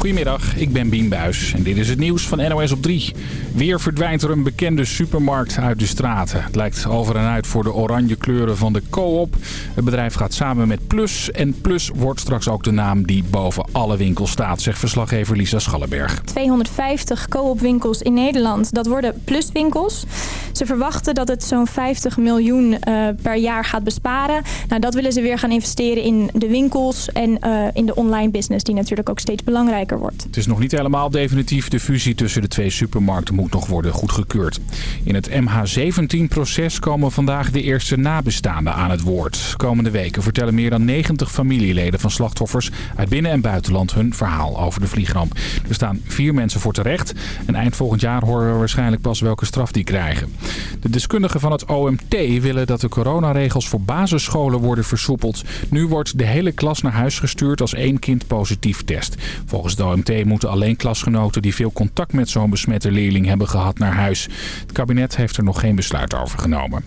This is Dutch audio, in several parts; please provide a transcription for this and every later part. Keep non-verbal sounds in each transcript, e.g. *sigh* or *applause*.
Goedemiddag, ik ben Bien Buis en dit is het nieuws van NOS op 3. Weer verdwijnt er een bekende supermarkt uit de straten. Het lijkt over en uit voor de oranje kleuren van de Coop. Het bedrijf gaat samen met Plus en Plus wordt straks ook de naam die boven alle winkels staat, zegt verslaggever Lisa Schallenberg. 250 Coop-winkels in Nederland, dat worden Plus-winkels. Ze verwachten dat het zo'n 50 miljoen uh, per jaar gaat besparen. Nou, dat willen ze weer gaan investeren in de winkels en uh, in de online business, die natuurlijk ook steeds belangrijker wordt. Het is nog niet helemaal definitief. De fusie tussen de twee supermarkten moet nog worden goedgekeurd. In het MH17-proces komen vandaag de eerste nabestaanden aan het woord. Komende weken vertellen meer dan 90 familieleden van slachtoffers uit binnen- en buitenland hun verhaal over de vliegramp. Er staan vier mensen voor terecht. En eind volgend jaar horen we waarschijnlijk pas welke straf die krijgen. De deskundigen van het OMT willen dat de coronaregels voor basisscholen worden versoepeld. Nu wordt de hele klas naar huis gestuurd als één kind positief test. Volgens de OMT moeten alleen klasgenoten die veel contact met zo'n besmette leerling hebben gehad naar huis. Het kabinet heeft er nog geen besluit over genomen.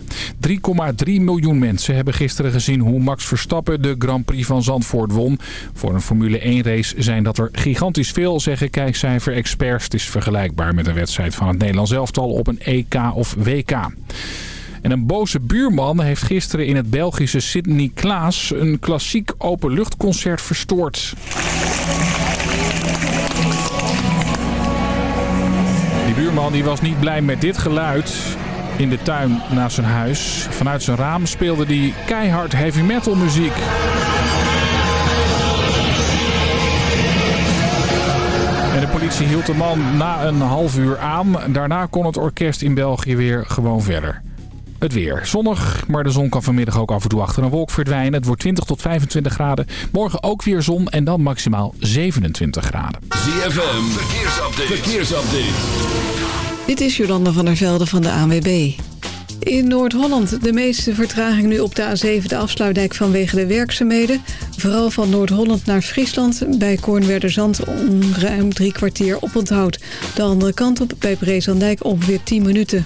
3,3 miljoen mensen hebben gisteren gezien hoe Max Verstappen de Grand Prix van Zandvoort won. Voor een Formule 1 race zijn dat er gigantisch veel, zeggen kijkcijfer-experts. Het is vergelijkbaar met een wedstrijd van het Nederlands elftal op een EK of WK. En een boze buurman heeft gisteren in het Belgische Sydney Klaas een klassiek openluchtconcert verstoord. Die buurman die was niet blij met dit geluid in de tuin naast zijn huis. Vanuit zijn raam speelde hij keihard heavy metal muziek. En de politie hield de man na een half uur aan. Daarna kon het orkest in België weer gewoon verder. Het weer. Zonnig, maar de zon kan vanmiddag ook af en toe achter een wolk verdwijnen. Het wordt 20 tot 25 graden. Morgen ook weer zon en dan maximaal 27 graden. ZFM, verkeersupdate. verkeersupdate. Dit is Jolanda van der Velde van de ANWB. In Noord-Holland de meeste vertraging nu op de A7, de afsluitdijk vanwege de werkzaamheden. Vooral van Noord-Holland naar Friesland bij Koornwerderzand om ruim drie kwartier op onthoud. De andere kant op bij Brezandijk ongeveer 10 minuten.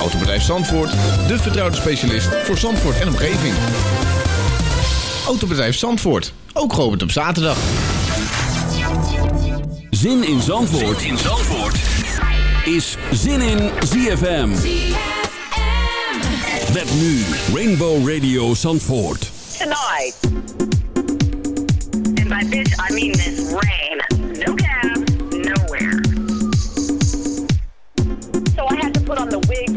Autobedrijf Zandvoort, de vertrouwde specialist voor Zandvoort en omgeving. Autobedrijf Zandvoort, ook geopend op zaterdag. Zin in Zandvoort, in Zandvoort. is Zin in ZFM. Met nu Rainbow Radio Zandvoort. tonight. And by bitch, I mean this rain.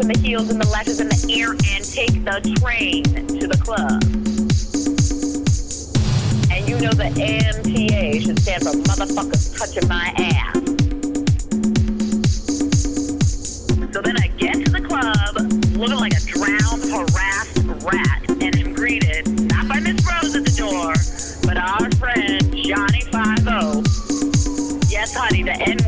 The heels and the lashes and the ear and take the train to the club. And you know the MTA should stand for motherfuckers touching my ass. So then I get to the club, looking like a drowned, harassed rat, and am greeted not by Miss Rose at the door, but our friend Johnny Five O. Yes, honey, the NYPD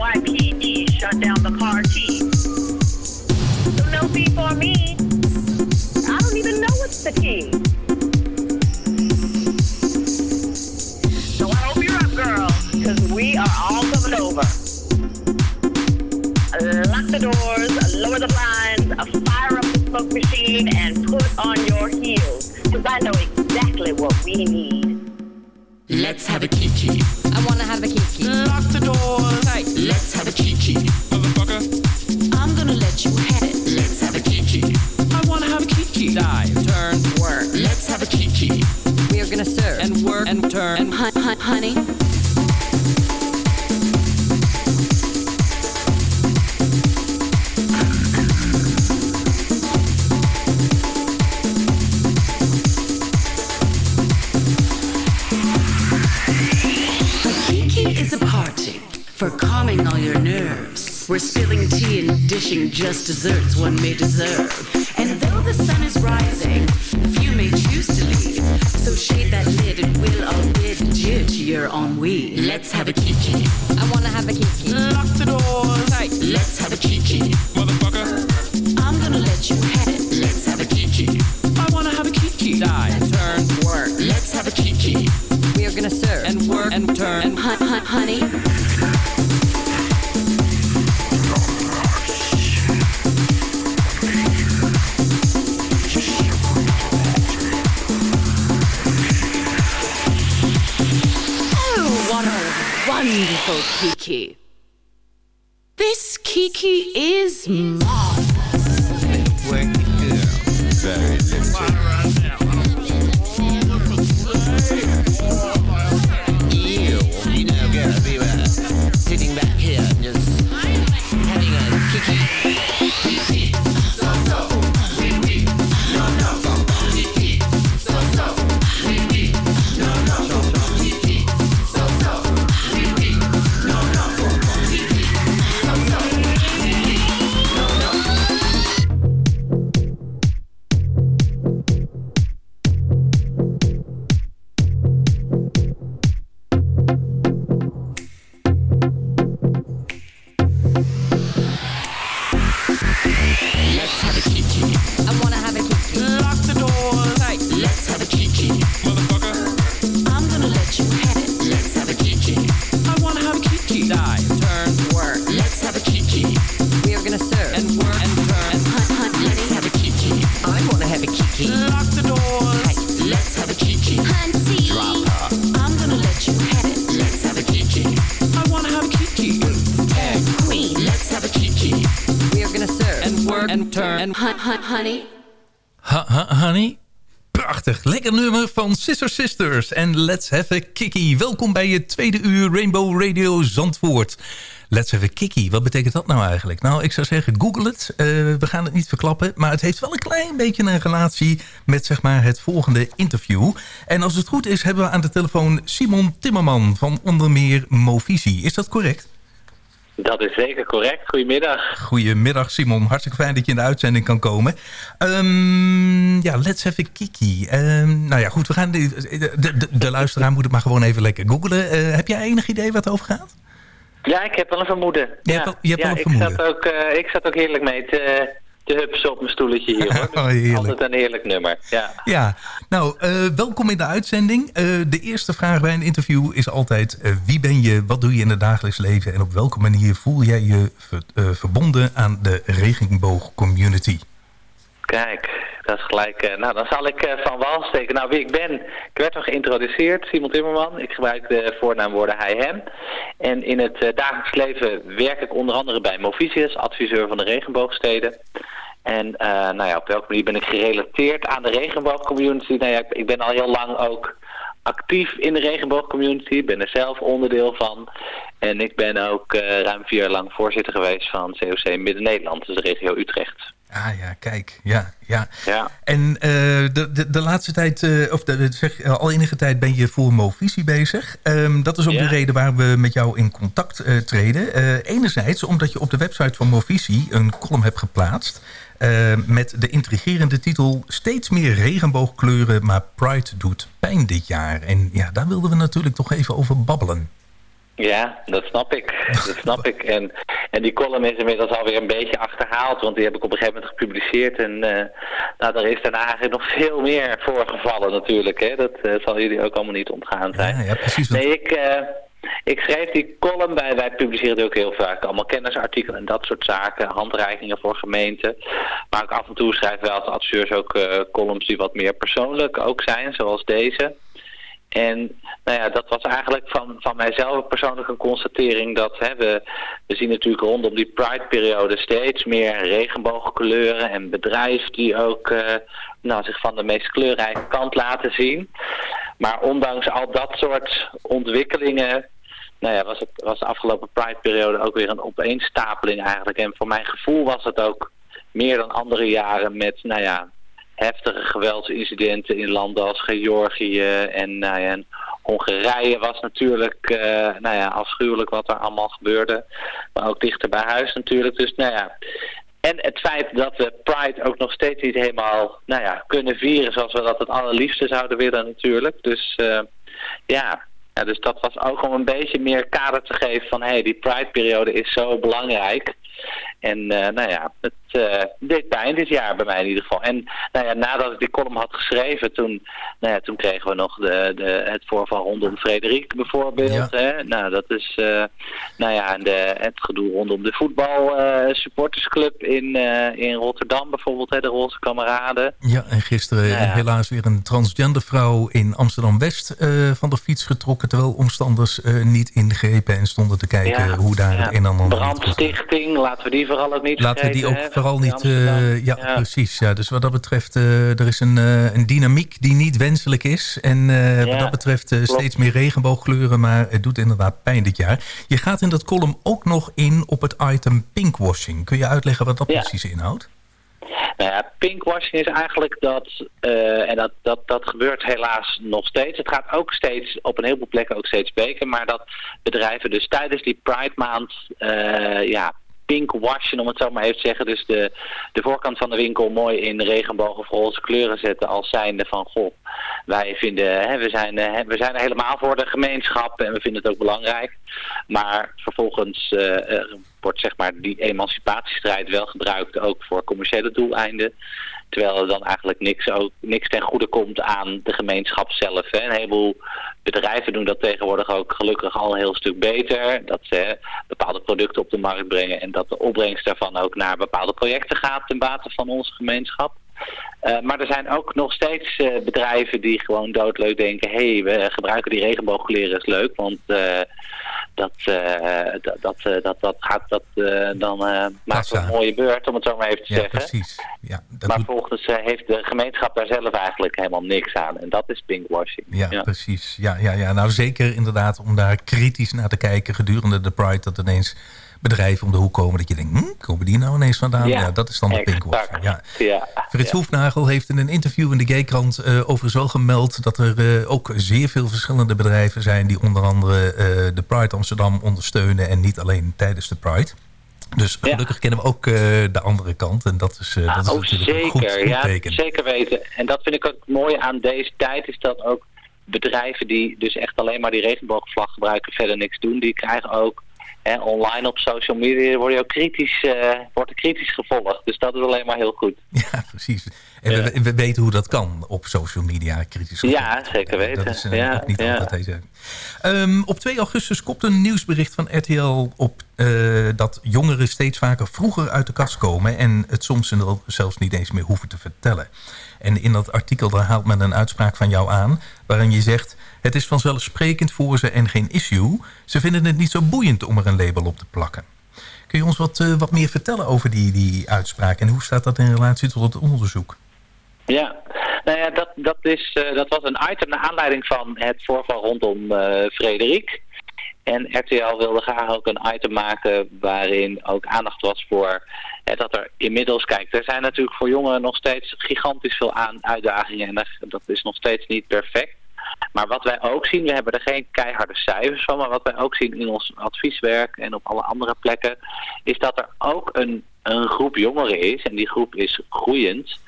We are gonna serve. And work. And turn. And hunt, hunt, honey. Oh, what a wonderful kiki. This kiki is marvelous. Sister Sisters en Let's Have a Kiki. Welkom bij je tweede uur Rainbow Radio Zandvoort. Let's Have a Kiki, wat betekent dat nou eigenlijk? Nou, ik zou zeggen, google het. Eh, we gaan het niet verklappen, maar het heeft wel een klein beetje een relatie... met zeg maar het volgende interview. En als het goed is, hebben we aan de telefoon Simon Timmerman... van onder meer Movisie. Is dat correct? Dat is zeker correct. Goedemiddag. Goedemiddag Simon, hartstikke fijn dat je in de uitzending kan komen. Ehm, ja, let's have a kiki. Ehm, nou ja, goed, we gaan de, de, de, de luisteraar moet het maar gewoon even lekker googlen. Eh, heb jij enig idee wat het over gaat? Ja, ik heb wel een vermoeden. Je ja, hebt wel- je hebt ja, wel een ik vermoeden. Zat ook, eh, ik zat ook heerlijk mee te, te hupsen op mijn stoeletje hier. Hoor. *laughs* Oh, heerlijk. Altijd een heerlijk nummer. Ja. Ja, nou, eh, welkom in de uitzending. Eh, de eerste vraag bij een interview is altijd... eh, wie ben je, wat doe je in het dagelijks leven... en op welke manier voel jij je ver- verbonden aan de regenboogcommunity? Kijk, dat is gelijk. eh, nou, dan zal ik eh, van wal steken. Nou, wie ik ben. Ik werd al geïntroduceerd, Simon Timmerman. Ik gebruik de voornaamwoorden hij, hem. En in het eh, dagelijks leven werk ik onder andere bij Movisius, adviseur van de regenboogsteden. En nou ja, op welke manier ben ik gerelateerd aan de regenboogcommunity? Nou ja, ik, ben al heel lang ook actief in de regenboogcommunity. Ik ben er zelf onderdeel van. En ik ben ook ruim vier jaar lang voorzitter geweest van COC Midden-Nederland, dus de regio Utrecht. Ah ja, kijk, ja, ja. Ja. En eh, de, de, de laatste tijd, eh, of de, de- zeg, eh, al enige tijd ben je voor Movisie bezig. Ehm, dat is ook Ja. de reden waar we met jou in contact treden. Enerzijds omdat je op de website van Movisie een column hebt geplaatst... met de intrigerende titel... Steeds meer regenboogkleuren, maar Pride doet pijn dit jaar. En ja, daar wilden we natuurlijk toch even over babbelen. Ja, dat snap ik. Dat snap ik. En, en die column is inmiddels alweer een beetje achterhaald, want die heb ik op een gegeven moment gepubliceerd. En eh nou, daar is daarna eigenlijk nog veel meer voorgevallen natuurlijk. Hè. Dat eh, zal jullie ook allemaal niet ontgaan zijn. Ja, ja precies. Nee, ik, eh, ik schreef die column bij, wij publiceren ook heel vaak allemaal kennisartikelen en dat soort zaken, handreikingen voor gemeenten. Maar ik af en toe schrijf wel als adviseurs ook columns die wat meer persoonlijk ook zijn, zoals deze. En nou ja, dat was eigenlijk van, van mijzelf persoonlijk een constatering dat hè, we, we zien natuurlijk rondom die Pride-periode steeds meer regenboogkleuren en bedrijven die ook eh, nou, zich van de meest kleurrijke kant laten zien. Maar ondanks al dat soort ontwikkelingen nou ja, was, het, was de afgelopen Pride-periode ook weer een opeenstapeling eigenlijk. En voor mijn gevoel was het ook meer dan andere jaren met, nou ja, heftige geweldsincidenten in landen als Georgië en, nou ja, en Hongarije was natuurlijk eh, nou ja, afschuwelijk wat er allemaal gebeurde. Maar ook dichter bij huis natuurlijk. Dus nou ja. En het feit dat we Pride ook nog steeds niet helemaal nou ja, kunnen vieren zoals we dat het allerliefste zouden willen natuurlijk. Dus eh, ja, ja, dus dat was ook om een beetje meer kader te geven van hé, hey, die Pride-periode is zo belangrijk. En eh, nou ja, het uh, deed pijn dit jaar bij mij in ieder geval. En nou ja, nadat ik die column had geschreven, toen, nou ja, toen kregen we nog de, de, het voorval rondom Frederik bijvoorbeeld. Ja. Hè? Nou, dat is uh, nou ja, en de, het gedoe rondom de voetbal supportersclub in, in Rotterdam bijvoorbeeld, hè, de Roze Kameraden. Ja, en gisteren Nou ja. helaas weer een transgender vrouw in Amsterdam-West van de fiets getrokken... terwijl omstanders niet ingrepen en stonden te kijken Ja, hoe daar ja. het een en ander... Brandstichting, laten we die vooral ook niet Laten we die ook hè, vooral niet... Eh, ja, Ja. precies. Ja. Dus wat dat betreft, eh, er is een, eh, een dynamiek die niet wenselijk is. En wat dat betreft steeds meer regenboogkleuren. Maar het doet inderdaad pijn dit jaar. Je gaat in dat column ook nog in op het item pinkwashing. Kun je uitleggen wat dat precies inhoudt? Nou ja, pinkwashing is eigenlijk dat, en dat, dat, dat gebeurt helaas nog steeds. Het gaat ook steeds, op een heleboel plekken ook steeds beter, maar dat bedrijven dus tijdens die Pride maand, ja, pinkwashen om het zo maar even te zeggen. Dus de, de voorkant van de winkel mooi in regenboog of roze kleuren zetten als zijnde van, goh, wij vinden, hè, we, zijn, eh, we zijn helemaal voor de gemeenschap en we vinden het ook belangrijk. Maar vervolgens eh, eh, wordt zeg maar die emancipatiestrijd wel gebruikt ook voor commerciële doeleinden. Terwijl er dan eigenlijk niks, ook, niks ten goede komt aan de gemeenschap zelf. Hè. Een heleboel bedrijven doen dat tegenwoordig ook gelukkig al een heel stuk beter. Dat ze bepaalde producten op de markt brengen en dat de opbrengst daarvan ook naar bepaalde projecten gaat ten bate van onze gemeenschap. Uh, maar er zijn ook nog steeds uh, bedrijven die gewoon doodleuk denken... hé, hey, we gebruiken die regenboogkleren, is leuk, want uh, dat, dat, dat, dat, dat gaat dat, dan maakt een mooie beurt, om het zo maar even te ja, zeggen. Precies. Ja, maar doet... volgens heeft de gemeenschap daar zelf eigenlijk helemaal niks aan. En dat is pinkwashing. Ja, ja, precies. Ja, ja, ja, nou zeker inderdaad om daar kritisch naar te kijken gedurende de Pride... dat ineens bedrijven om de hoek komen dat je denkt, hm, komen die nou ineens vandaan? Ja, ja dat is dan de pinkwashing. Ja. Ja, Frits ja. Hoefnagel heeft in een interview in de Gaykrant uh, overigens wel gemeld... dat er uh, ook zeer veel verschillende bedrijven zijn... die onder andere uh, de Pride Amsterdam ondersteunen... en niet alleen tijdens de Pride. Dus gelukkig ja. kennen we ook de andere kant. En dat is, dat is oh, natuurlijk zeker. een goed, goed ja, teken. Zeker weten. En dat vind ik ook mooi aan deze tijd... is dat ook bedrijven die dus echt alleen maar die regenboogvlag gebruiken... verder niks doen, die krijgen ook online op social media word je ook kritisch, uh, wordt er kritisch gevolgd. Dus dat is alleen maar heel goed. *laughs* Ja, precies. En ja. we, we, weten hoe dat kan op social media kritisch. Ja, zeker weten. Dat is uh, ja, niet ja. altijd deze. Um, op 2 augustus komt een nieuwsbericht van RTL op uh, dat jongeren steeds vaker vroeger uit de kast komen... en het soms zelfs niet eens meer hoeven te vertellen. En in dat artikel daar haalt men een uitspraak van jou aan... waarin je zegt... Het is vanzelfsprekend voor ze en geen issue. Ze vinden het niet zo boeiend om er een label op te plakken. Kun je ons wat, uh, wat meer vertellen over die, die uitspraak... en hoe staat dat in relatie tot het onderzoek? Ja, nou ja, dat, dat, is, uh, dat was een item naar aanleiding van het voorval rondom uh, Frederik. En RTL wilde graag ook een item maken waarin ook aandacht was voor dat er inmiddels, kijk, er zijn natuurlijk voor jongeren nog steeds gigantisch veel aan, uitdagingen en dat is nog steeds niet perfect. Maar wat wij ook zien, we hebben er geen keiharde cijfers van, maar wat wij ook zien in ons advieswerk en op alle andere plekken, is dat er ook een, een groep jongeren is, en die groep is groeiend,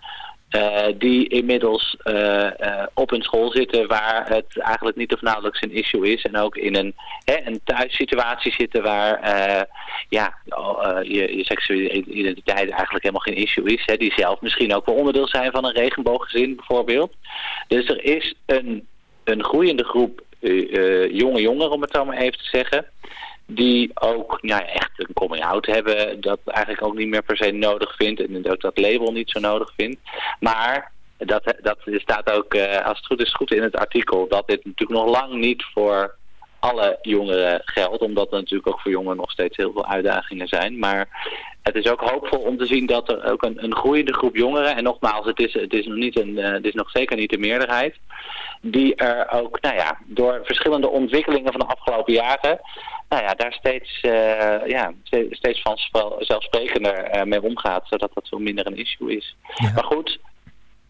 uh, die inmiddels uh, uh, op een school zitten waar het eigenlijk niet of nauwelijks een issue is. En ook in een, hè, een thuissituatie zitten waar ja, je, je seksuele identiteit eigenlijk helemaal geen issue is. Hè, die zelf misschien ook wel onderdeel zijn van een regenbooggezin bijvoorbeeld. Dus er is een, een groeiende groep jonge jongeren, om het zo maar even te zeggen die ook ja, echt een coming-out hebben, dat eigenlijk ook niet meer per se nodig vindt en ook dat label niet zo nodig vindt. Maar dat, dat staat ook, uh, als het goed is, goed in het artikel, dat dit natuurlijk nog lang niet voor alle jongeren geldt, omdat er natuurlijk ook voor jongeren nog steeds heel veel uitdagingen zijn. Maar het is ook hoopvol om te zien dat er ook een, een groeiende groep jongeren, en nogmaals, het is, het is, nog, niet een, uh, het is nog zeker niet de meerderheid, die er ook, nou ja, door verschillende ontwikkelingen van de afgelopen jaren, nou ja, daar steeds, uh, ja, steeds vanzelfsprekender uh, mee omgaat, zodat dat veel minder een issue is. Ja. Maar goed,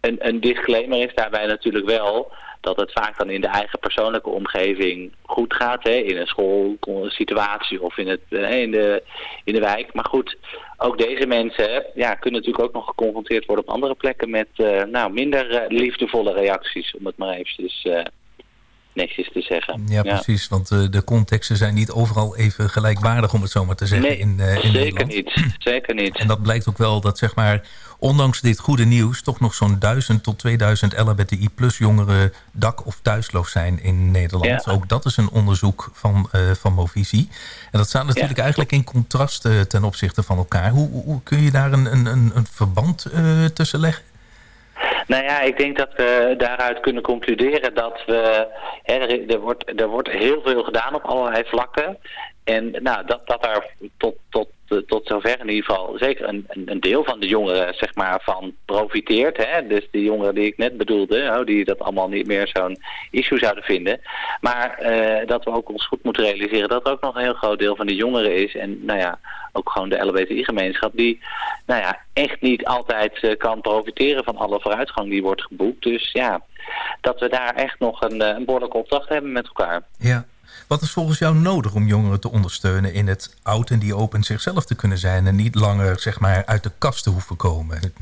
een, een disclaimer is daarbij natuurlijk wel dat het vaak dan in de eigen persoonlijke omgeving goed gaat. Hè, in een schoolsituatie of in, het, eh, in, de, in de wijk. Maar goed, ook deze mensen ja, kunnen natuurlijk ook nog geconfronteerd worden op andere plekken met eh, nou, minder eh, liefdevolle reacties, om het maar eventjes netjes te zeggen. Ja, precies. Want eh, de contexten zijn niet overal even gelijkwaardig, om het zo maar te zeggen, Nee, in, eh, in zeker Nederland. niet. *clears throat* Zeker niet. En dat blijkt ook wel dat, zeg maar, ondanks dit goede nieuws... toch nog zo'n 1000 tot 2000 LHBTI plus jongeren dak- of thuisloos zijn in Nederland. Ja. Ook dat is een onderzoek van, eh, van Movisie. En dat staat natuurlijk eigenlijk in contrast ten opzichte van elkaar. Hoe, hoe- kun je daar een, een, een, verband tussen leggen? Nou ja, ik denk dat we daaruit kunnen concluderen dat we... Hè, er, er, wordt, er wordt heel veel gedaan op allerlei vlakken. En nou, dat, dat daar tot, tot, eh, tot zover in ieder geval zeker een, een, deel van de jongeren zeg maar, van profiteert. Hè? Dus die jongeren die ik net bedoelde, oh, die dat allemaal niet meer zo'n issue zouden vinden. Maar eh, dat we ook ons goed moeten realiseren dat er ook nog een heel groot deel van de jongeren is. En nou ja, ook gewoon de LBTI-gemeenschap die nou ja, echt niet altijd eh, kan profiteren van alle vooruitgang die wordt geboekt. Dus ja, dat we daar echt nog een, een behoorlijke opdracht hebben met elkaar. Ja. Wat is volgens jou nodig om jongeren te ondersteunen in het oud en die open zichzelf te kunnen zijn... en niet langer zeg maar, uit de kast te hoeven komen?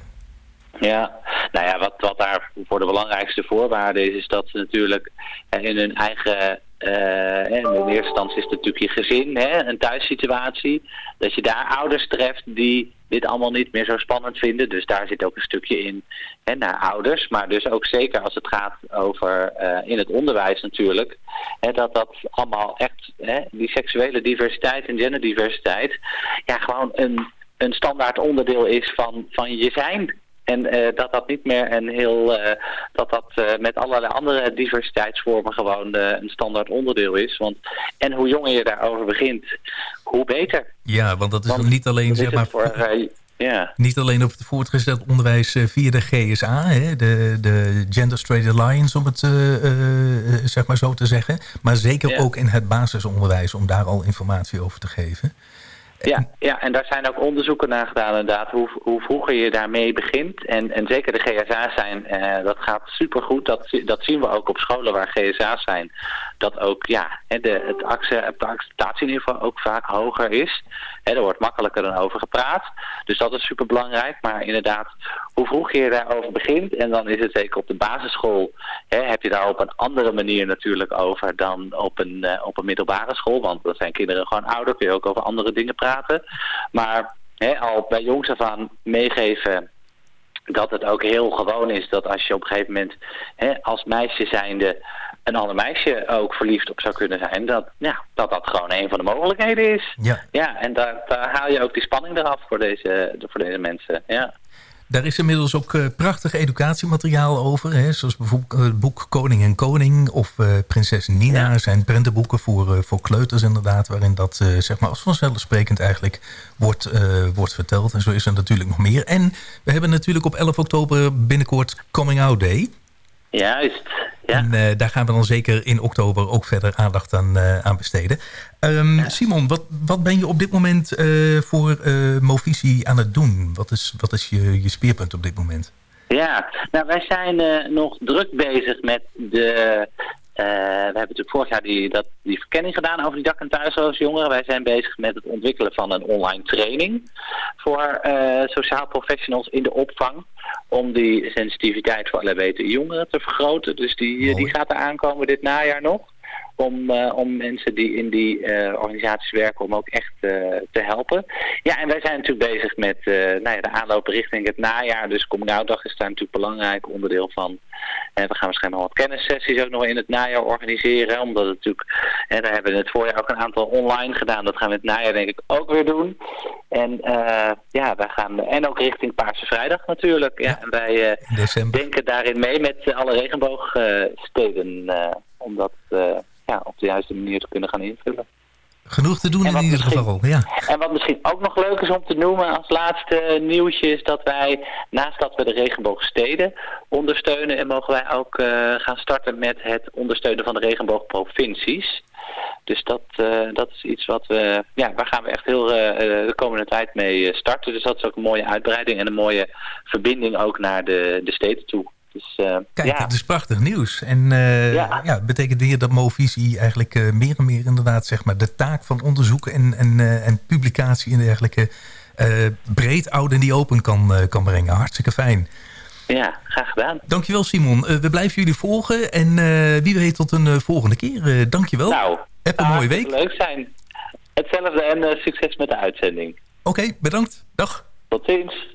Ja, nou ja, wat, wat daar voor de belangrijkste voorwaarde is, is dat ze natuurlijk eh, in hun eigen, eh, in eerste instantie is het natuurlijk je gezin, hè, een thuissituatie, dat je daar ouders treft die dit allemaal niet meer zo spannend vinden. Dus daar zit ook een stukje in hè, naar ouders, maar dus ook zeker als het gaat over eh, in het onderwijs natuurlijk, hè, dat dat allemaal echt, hè, die seksuele diversiteit en genderdiversiteit, ja, gewoon een, een standaard onderdeel is van, van je zijn. En eh, dat dat niet meer een heel, eh, dat dat eh, met allerlei andere diversiteitsvormen gewoon een standaard onderdeel is. Want, en hoe jonger je daarover begint, hoe beter. Ja, want dat is niet alleen, zeg maar, voor, ja. niet alleen op het voortgezet onderwijs via de GSA, hè, de, de Gender Straight Alliance, om het zeg maar zo te zeggen. Maar zeker ook in het basisonderwijs, om daar al informatie over te geven. Ja, ja, en daar zijn ook onderzoeken naar gedaan inderdaad, hoe, hoe vroeger je daarmee begint. En, en zeker de GSA's zijn, eh, dat gaat supergoed. Dat, dat zien we ook op scholen waar GSA's zijn. Dat ook, ja, de, het, acce- het acceptatieniveau ook vaak hoger is. Er wordt makkelijker dan over gepraat. Dus dat is super belangrijk. Maar inderdaad, hoe vroeger je daarover begint, en dan is het zeker op de basisschool, hè, heb je daar op een andere manier natuurlijk over dan op een, eh, op een middelbare school. Want dan zijn kinderen gewoon ouder, kun je ook over andere dingen praten. Maar al bij jongs af aan meegeven dat het ook heel gewoon is dat als je op een gegeven moment hè, als meisje zijnde een ander meisje ook verliefd op zou kunnen zijn, dat ja, dat, dat gewoon een van de mogelijkheden is. Ja. Ja, en daar, daar haal je ook die spanning eraf voor deze, voor deze mensen. Ja. Daar is inmiddels ook eh, prachtig educatiemateriaal over. Hè, zoals bijvoorbeeld eh, het boek Koning en Koning of eh, Prinses Nina. zijn prentenboeken voor, voor kleuters inderdaad. Waarin dat zeg maar als vanzelfsprekend eigenlijk wordt, wordt verteld. En zo is er natuurlijk nog meer. En we hebben natuurlijk op 11 oktober binnenkort Coming Out Day. Juist. Ja. En eh, daar gaan we dan zeker in oktober ook verder aandacht aan, eh, aan besteden. Ehm, Simon, wat, wat ben je op dit moment eh, voor Movisie aan het doen? Wat is, wat is je, je speerpunt op dit moment? Ja, nou wij zijn nog druk bezig met de... eh, we hebben natuurlijk vorig jaar die, dat, die verkenning gedaan over die dak- en thuisloze jongeren. Wij zijn bezig met het ontwikkelen van een online training voor eh, sociaal professionals in de opvang. Om die sensitiviteit voor LHBTI jongeren te vergroten. Dus die, die gaat er aankomen dit najaar nog. Om, eh, om mensen die in die eh, organisaties werken, om ook echt eh, te helpen. Ja, en wij zijn natuurlijk bezig met nou ja, de aanloop richting het najaar. Dus Coming Out Dag is daar natuurlijk een belangrijk onderdeel van. En we gaan waarschijnlijk nog wat kennissessies ook nog in het najaar organiseren. Omdat het natuurlijk, hè, daar hebben we in het voorjaar ook een aantal online gedaan. Dat gaan we in het najaar denk ik ook weer doen. En ja, wij gaan, en ook richting Paarse Vrijdag natuurlijk. Ja, en wij denken daarin mee met alle regenboogsteden. om dat eh, ja, op de juiste manier te kunnen gaan invullen. Genoeg te doen in ieder geval, ja. En wat misschien ook nog leuk is om te noemen als laatste nieuwtje is dat wij, naast dat we de regenboogsteden ondersteunen, en mogen wij ook eh, gaan starten met het ondersteunen van de regenboogprovincies. Dus dat, eh, dat is iets wat we, ja, waar gaan we echt heel eh, de komende tijd mee starten. Dus dat is ook een mooie uitbreiding en een mooie verbinding ook naar de, de steden toe. Dus eh, Kijk, ja, dat is prachtig nieuws. En eh Ja. ja. betekent weer dat Movisie eigenlijk eh, meer en meer inderdaad zeg maar, de taak van onderzoek en, en, en publicatie en dergelijke breed oud en die open kan, kan brengen. Hartstikke fijn. ja, graag gedaan. Dankjewel Simon. We blijven jullie volgen en wie weet tot een volgende keer. Dankjewel. Nou, Heb een mooie week. leuk zijn. Hetzelfde en succes met de uitzending. Oké, bedankt. Dag. Tot ziens.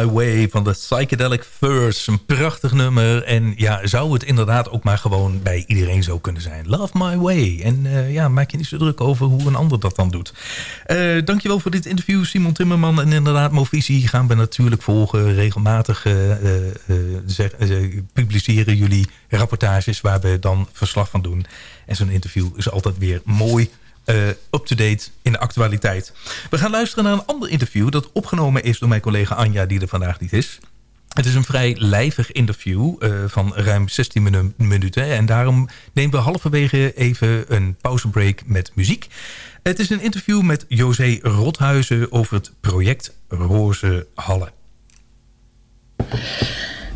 My Way van de Psychedelic Furs. Een prachtig nummer. En ja, zou het inderdaad ook maar gewoon bij iedereen zo kunnen zijn. Love My Way. En eh, ja, maak je niet zo druk over hoe een ander dat dan doet. Eh dankjewel voor dit interview, Simon Timmerman. En inderdaad, Movisie gaan we natuurlijk volgen. Regelmatig eh, publiceren jullie rapportages waar we dan verslag van doen. En zo'n interview is altijd weer mooi eh, up-to-date in de actualiteit. We gaan luisteren naar een ander interview... dat opgenomen is door mijn collega Anja, die er vandaag niet is. Het is een vrij lijvig interview eh, van ruim 16 minu- minuten. En daarom nemen we halverwege even een pauzebreak met muziek. Het is een interview met José Rothuizen over het project Roze Hallen.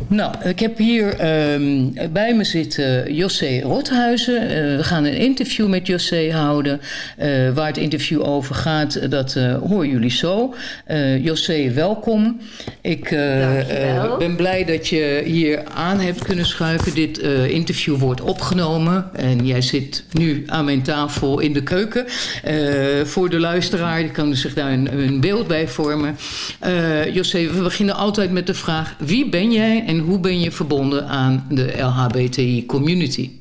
Nou, ik heb hier ehm, bij me zitten José Rothuizen. Eh, we gaan een interview met José houden. Eh, waar het interview over gaat, eh, dat eh, horen jullie zo. Eh José, welkom. Ik eh, eh, ben blij dat je hier aan hebt kunnen schuiven. Dit eh, interview wordt opgenomen. En jij zit nu aan mijn tafel in de keuken. Eh, voor de luisteraar, die kan zich daar een, een beeld bij vormen. Eh José, we beginnen altijd met de vraag... wie ben jij en hoe ben je verbonden aan de LHBTI-community?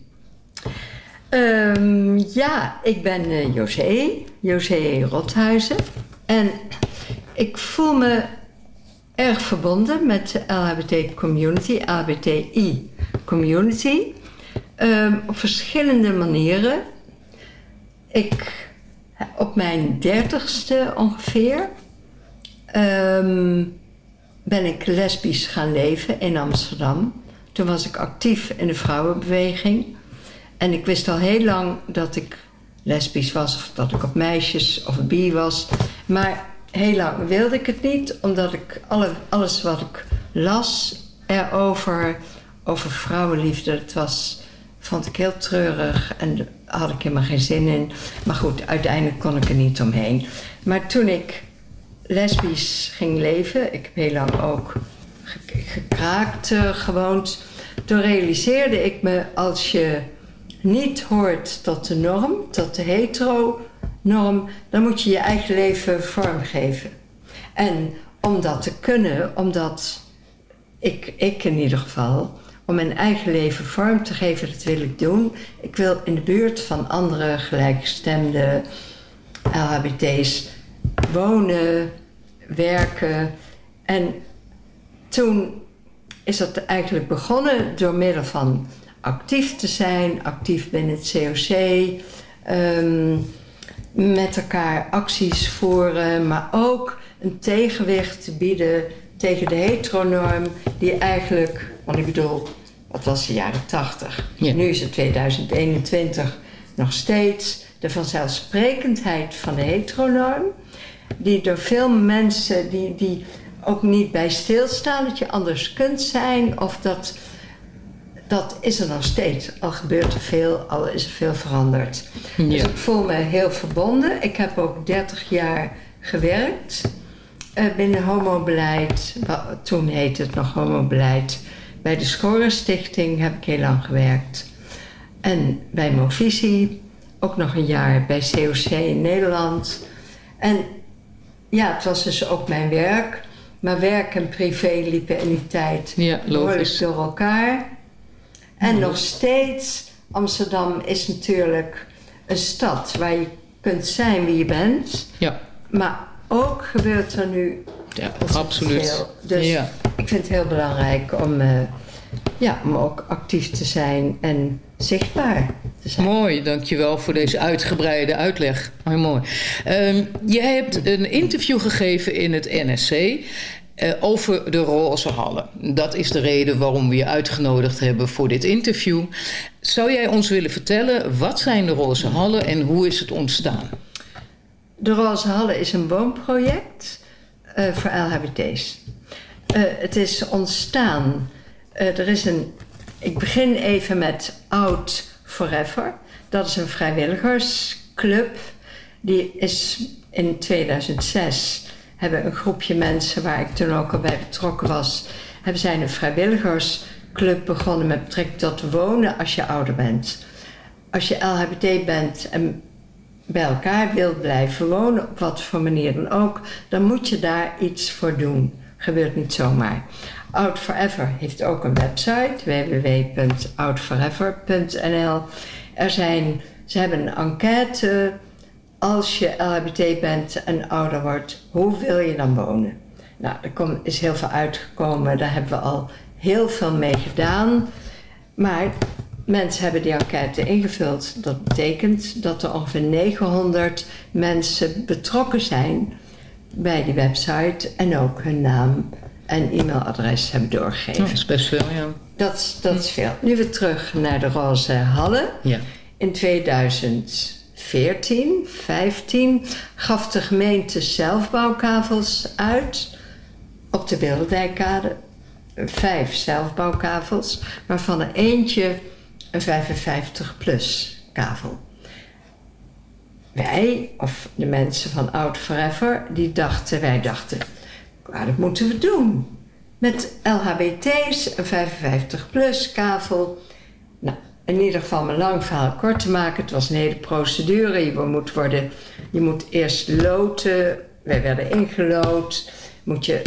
Ehm, ja, ik ben eh, José, José Rothuizen. En ik voel me erg verbonden met de LHBT-community, LHBTI-community. Ehm, op verschillende manieren. Ik, op mijn dertigste ongeveer, ehm, ben ik lesbisch gaan leven in Amsterdam. Toen was ik actief in de vrouwenbeweging. En ik wist al heel lang dat ik lesbisch was, of dat ik op meisjes of bi was. Maar heel lang wilde ik het niet, omdat ik alle, alles wat ik las erover, over vrouwenliefde, dat was, vond ik heel treurig en daar had ik helemaal geen zin in. Maar goed, uiteindelijk kon ik er niet omheen. Maar toen ik lesbisch ging leven, ik heb heel lang ook ge- gekraakt eh, gewoond, toen realiseerde ik me als je niet hoort tot de norm, tot de hetero-norm, dan moet je je eigen leven vormgeven. En om dat te kunnen, omdat ik, ik in ieder geval, om mijn eigen leven vorm te geven, dat wil ik doen. Ik wil in de buurt van andere gelijkgestemde LHBT's wonen, werken. En toen is dat eigenlijk begonnen door middel van actief te zijn, actief binnen het COC, ehm, met elkaar acties voeren, maar ook een tegenwicht te bieden tegen de heteronorm, die eigenlijk, want ik bedoel, wat was de jaren 80? Nu is het 2021 nog steeds de vanzelfsprekendheid van de heteronorm, die door veel mensen die, die ook niet bij stilstaan dat je anders kunt zijn of dat dat is er nog steeds. Al gebeurt er veel, al is er veel veranderd. Dus ik voel me heel verbonden. Ik heb ook 30 jaar gewerkt eh, binnen homobeleid. Toen heette het nog homobeleid. Bij de Schorenstichting heb ik heel lang gewerkt. En bij Movisie ook nog een jaar bij COC in Nederland. En ja, het was dus ook mijn werk. Maar werk en privé liepen in die tijd Ja, behoorlijk door elkaar. En nog steeds, Amsterdam is natuurlijk een stad waar je kunt zijn wie je bent. Ja. Maar ook gebeurt er nu Ja, absoluut. veel. Dus Ja. ik vind het heel belangrijk om, eh, ja, om ook actief te zijn en zichtbaar te zijn. Mooi, dankjewel voor deze uitgebreide uitleg. Mooi, mooi. Ehm, jij hebt een interview gegeven in het NSC eh, over de roze hallen. Dat is de reden waarom we je uitgenodigd hebben voor dit interview. Zou jij ons willen vertellen wat zijn de roze hallen en hoe is het ontstaan? De Roze Halle is een woonproject eh, voor LHBT's. Eh, het is ontstaan. er is een. Ik begin even met Out Forever. Dat is een vrijwilligersclub. Die is in 2006 hebben een groepje mensen waar ik toen ook al bij betrokken was, hebben zij een vrijwilligersclub begonnen met betrekking tot wonen als je ouder bent. Als je LHBT bent en bij elkaar wilt blijven wonen, op wat voor manier dan ook, dan moet je daar iets voor doen. Gebeurt niet zomaar. Out Forever heeft ook een website, www.outforever.nl. Er zijn, ze hebben een enquête. Als je LHBT bent en ouder wordt, hoe wil je dan wonen? Nou, er is heel veel uitgekomen. Daar hebben we al heel veel mee gedaan. Maar mensen hebben die enquête ingevuld. Dat betekent dat er ongeveer 900 mensen betrokken zijn bij die website en ook hun naam en e-mailadres hebben doorgegeven. Dat is best veel, ja. Dat, is- dat is veel. Nu weer terug naar de Roze Hallen. Ja. In 2014, 15 gaf de gemeente zelfbouwkavels uit op de Bilderdijkkade. vijf zelfbouwkavels, waarvan er eentje een 55-plus kavel. Wij, of de mensen van Oud Forever, die dachten, wij dachten, "Nou, dat moeten we doen. Met LHBT's, een 55-plus kavel. Nou, in ieder geval een lang verhaal kort te maken. Het was een hele procedure. Je moet, worden, je moet eerst loten. Wij werden ingelood. Moet je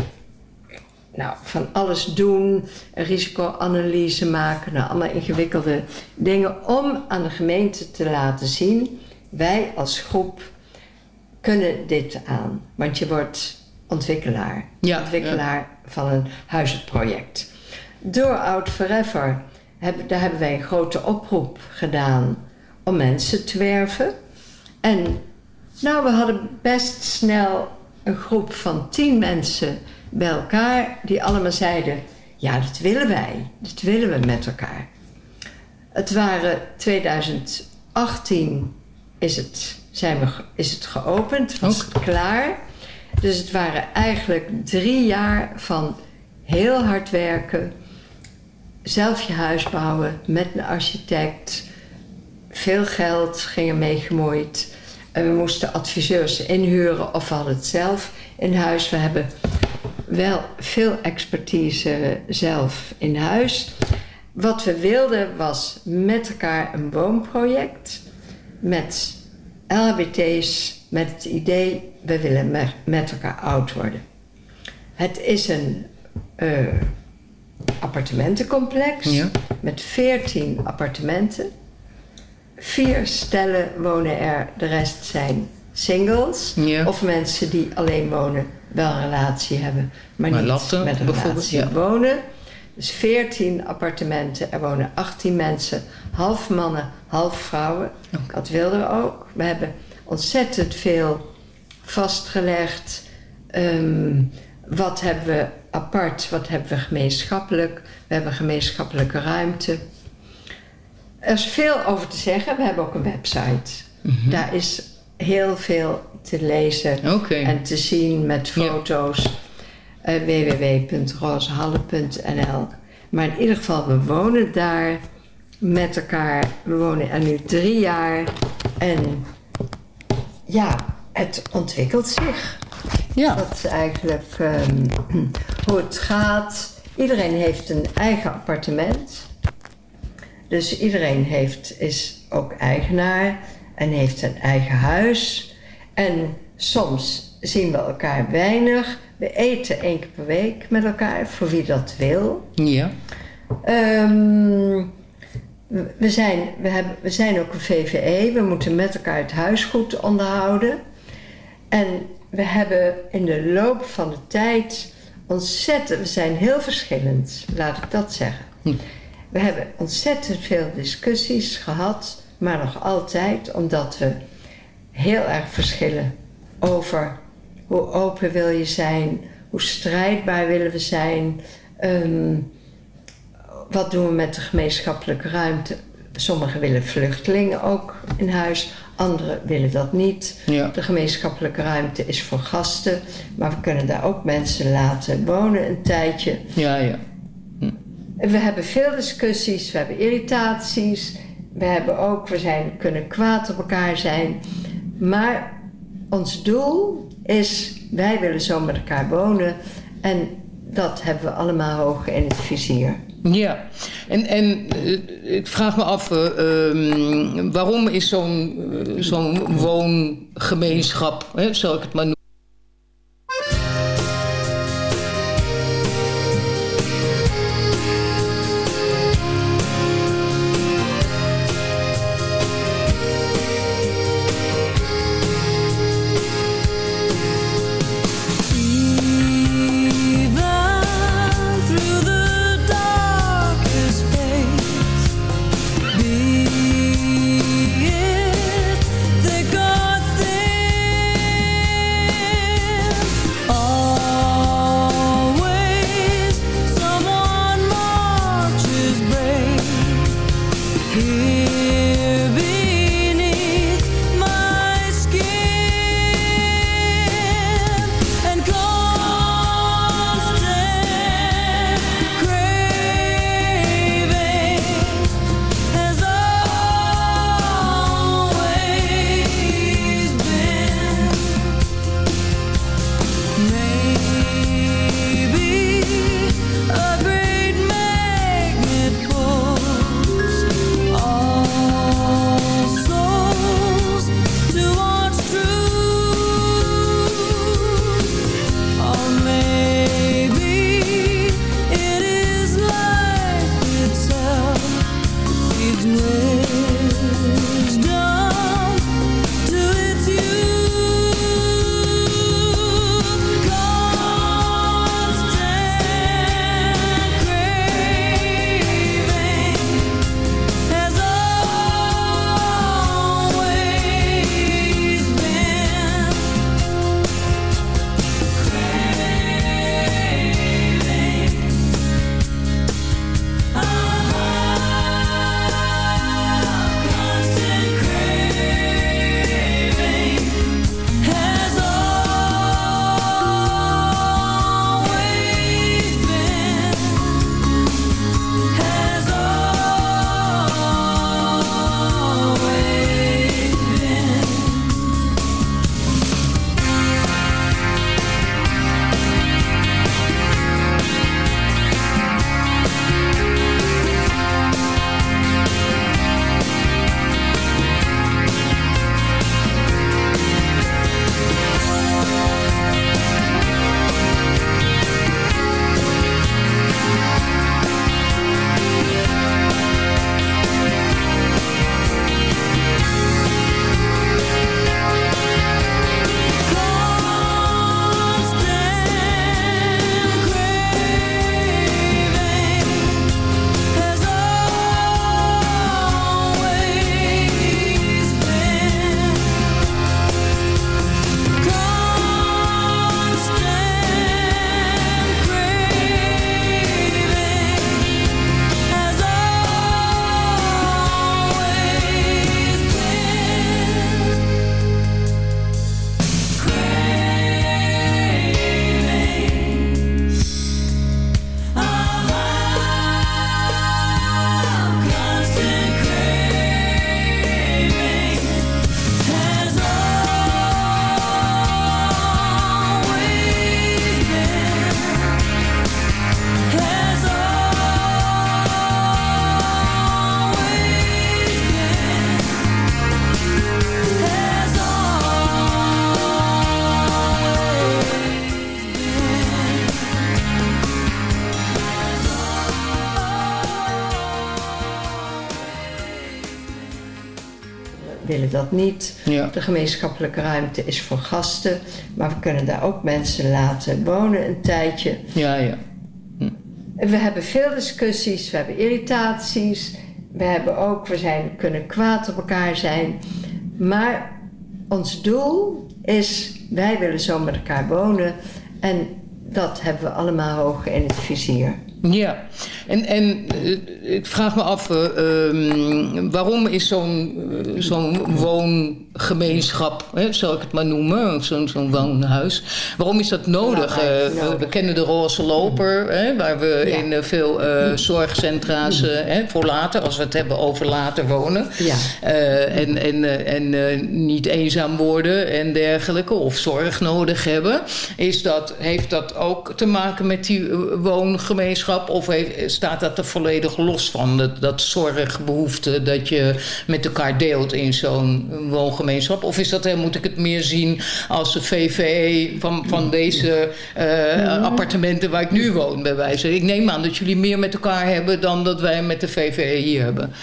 nou, van alles doen. Een risicoanalyse maken. Nou, allemaal ingewikkelde dingen. Om aan de gemeente te laten zien. Wij als groep kunnen dit aan. Want je wordt ontwikkelaar. ontwikkelaar van een huizenproject. Door Oud Forever heb, daar hebben wij een grote oproep gedaan om mensen te werven. En nou, we hadden best snel een groep van tien mensen bij elkaar die allemaal zeiden: Ja, dat willen wij. Dat willen we met elkaar. Het waren 2018 is het, zijn we, is het geopend, was het klaar. Dus het waren eigenlijk drie jaar van heel hard werken, zelf je huis bouwen met een architect. Veel geld ging er mee gemoeid. En we moesten adviseurs inhuren of we hadden het zelf in huis. We hebben wel veel expertise zelf in huis. Wat we wilden was met elkaar een woonproject met LHBT's met het idee we willen me- met elkaar oud worden. Het is een eh, appartementencomplex Ja. met 14 appartementen. Vier stellen wonen er, de rest zijn singles. Of mensen die alleen wonen, wel een relatie hebben, maar, Maar niet latten, met een relatie ja. wonen. Dus 14 appartementen, er wonen 18 mensen, half mannen, half vrouwen. Dat wilden we ook. We hebben ontzettend veel vastgelegd. Ehm, wat hebben we apart, wat hebben we gemeenschappelijk? We hebben gemeenschappelijke ruimte. Er is veel over te zeggen. We hebben ook een website. Mhm. Daar is heel veel te lezen en te zien met foto's. Eh, www.rooshalle.nl Maar in ieder geval, we wonen daar met elkaar. We wonen er nu drie jaar. En ja, het ontwikkelt zich. Ja. Dat is eigenlijk ehm, *clears throat* hoe het gaat. Iedereen heeft een eigen appartement. Dus iedereen heeft, is ook eigenaar en heeft een eigen huis. En soms zien we elkaar weinig. We eten één keer per week met elkaar, voor wie dat wil. Ja. Ehm, we, zijn, we, hebben, we zijn ook een VVE. We moeten met elkaar het huis goed onderhouden. En we hebben in de loop van de tijd ontzettend... We zijn heel verschillend, laat ik dat zeggen. We hebben ontzettend veel discussies gehad, maar nog altijd, omdat we heel erg verschillen over hoe open wil je zijn, hoe strijdbaar willen we zijn, ehm, wat doen we met de gemeenschappelijke ruimte. Sommigen willen vluchtelingen ook in huis, anderen willen dat niet. Ja. De gemeenschappelijke ruimte is voor gasten, maar we kunnen daar ook mensen laten wonen een tijdje. Ja, ja. En We hebben veel discussies, we hebben irritaties. We hebben ook, we zijn, kunnen kwaad op elkaar zijn. Maar ons doel is, wij willen zo met elkaar wonen. En dat hebben we allemaal hoog in het vizier. Ja, en, en eh, ik vraag me af, eh, ehm, waarom is zo'n eh, zo'n woongemeenschap, hè, zal ik het maar noemen, willen dat niet. Ja. De gemeenschappelijke ruimte is voor gasten, maar we kunnen daar ook mensen laten wonen een tijdje. Ja, ja. En We hebben veel discussies, we hebben irritaties, we hebben ook, we zijn, kunnen kwaad op elkaar zijn. Maar ons doel is, wij willen zo met elkaar wonen en dat hebben we allemaal hoog in het vizier. Ja, en, en eh, ik vraag me af, eh, ehm, waarom is zo'n eh, zo'n woongemeenschap, hè, zal ik het maar noemen, zo'n zo'n woonhuis, waarom is dat nodig? Eh, we- nodig. we kennen de roze loper, hè, waar we Ja. in veel eh, zorgcentra's hè, voor later, als we het hebben over later wonen, Ja. en, en, en niet eenzaam worden en dergelijke, of zorg nodig hebben. Is dat, heeft dat ook te maken met die woongemeenschap? Of heeft, staat dat er volledig los van? Dat, dat zorgbehoefte dat je met elkaar deelt in zo'n woongemeenschap? Of is dat, moet ik het meer zien als de VVE van, van deze eh, appartementen waar ik nu woon, bij wijze? Ik neem aan dat jullie meer met elkaar hebben dan dat wij met de VVE hier hebben.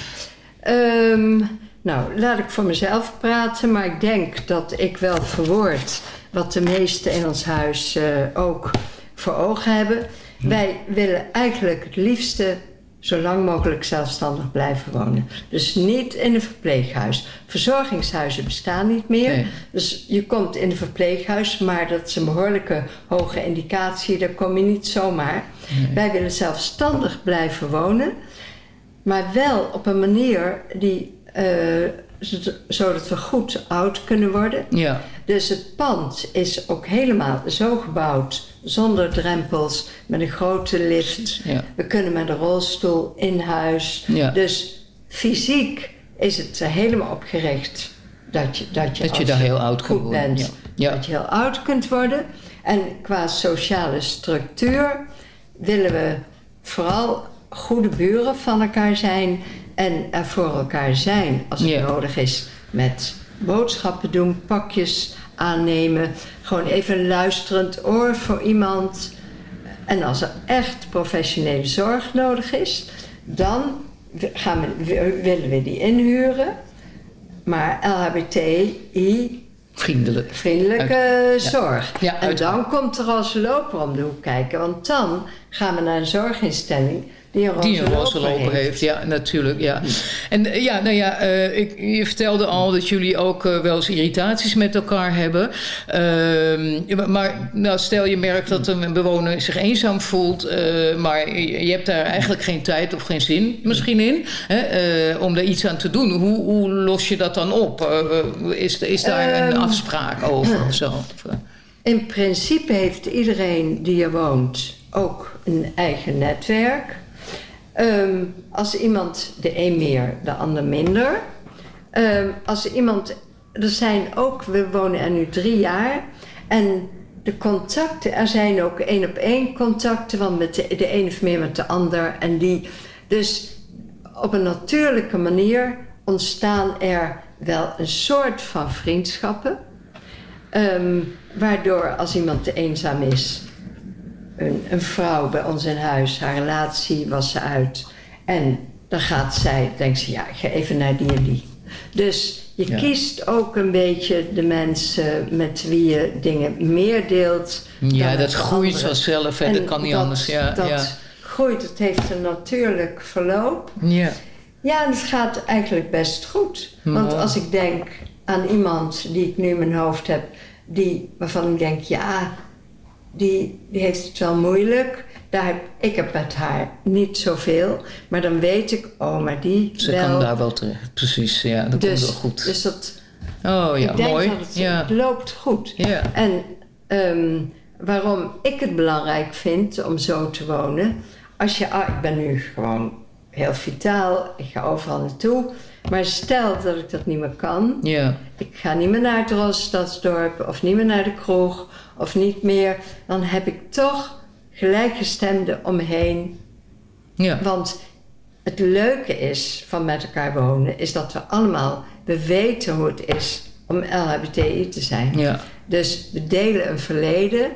Ehm, nou, laat ik voor mezelf praten, maar ik denk dat ik wel verwoord wat de meesten in ons huis eh, ook voor ogen hebben. Wij willen eigenlijk het liefste zo lang mogelijk zelfstandig blijven wonen. Dus niet in een verpleeghuis. Verzorgingshuizen bestaan niet meer. Nee. Dus je komt in een verpleeghuis, maar dat is een behoorlijke hoge indicatie. Daar kom je niet zomaar. Wij willen zelfstandig blijven wonen. Maar wel op een manier die, eh, zodat we goed oud kunnen worden. Ja. Dus het pand is ook helemaal zo gebouwd, zonder drempels, met een grote lift. Ja. We kunnen met een rolstoel in huis. Ja. Dus fysiek is het er helemaal op gericht dat je, dat je, Dat je daar heel oud goed kunt worden, bent, ja. Dat je heel oud kunt worden. En qua sociale structuur willen we vooral goede buren van elkaar zijn en er voor elkaar zijn als het nodig is met boodschappen doen, pakjes aannemen, gewoon even een luisterend oor voor iemand. En als er echt professionele zorg nodig is, dan gaan we, willen we die inhuren. Maar LHBTI Vriendelijk. vriendelijke Uit- zorg. Ja, en dan komt er als loper om de hoek kijken. Want dan gaan we naar een zorginstelling die een roze, Die een roze loper loper heeft. ja, natuurlijk. Ja. En eh, ja, nou ja, eh, ik, je vertelde al dat jullie ook eh, wel eens irritaties met elkaar hebben. Ehm, maar nou, stel je merkt dat een bewoner zich eenzaam voelt, maar je, je hebt daar eigenlijk geen tijd of geen zin misschien in hè, om daar iets aan te doen. Hoe, hoe los je dat dan op? Is, is daar een Ehm. afspraak over of zo? *clears throat* In principe heeft iedereen die er woont ook een eigen netwerk. Ehm, als iemand, de een meer, de ander minder. Ehm, als iemand, er zijn ook, we wonen er nu drie jaar. En de contacten, er zijn ook één op één contacten, want met de, de een heeft meer met de ander. En die, dus op een natuurlijke manier ontstaan er wel een soort van vriendschappen. Ehm, waardoor als iemand te eenzaam is, een, een vrouw bij ons in huis, haar relatie was ze uit. En dan gaat zij, denkt ze, ja, ik ga even naar die en die. Dus je Ja. kiest ook een beetje de mensen met wie je dingen meer deelt. Ja, dat groeit vanzelf, hè, En dat kan niet anders, ja, Dat ja. groeit, het heeft een natuurlijk verloop. ja. Ja, en het gaat eigenlijk best goed. Want als ik denk aan iemand die ik nu in mijn hoofd heb, die, waarvan ik denk, ja, die, die heeft het wel moeilijk. Daar heb, ik heb met haar niet zoveel, maar dan weet ik, oh, maar die Ze wel. kan daar wel terecht. Precies, ja, dat dus, komt wel goed. Dus dat, oh ja, ik denk mooi. dat het, ja. het loopt goed. Ja. En ehm, waarom ik het belangrijk vind om zo te wonen. Als je, ah, ik ben nu gewoon heel vitaal, ik ga overal naartoe. Maar stel dat ik dat niet meer kan. Ja. Ik ga niet meer naar het Rosstadsdorp of niet meer naar de kroeg of niet meer. Dan heb ik toch gelijkgestemden om me heen. Ja. Want het leuke is van met elkaar wonen, is dat we allemaal, we weten hoe het is om LHBTI te zijn. Ja. Dus we delen een verleden.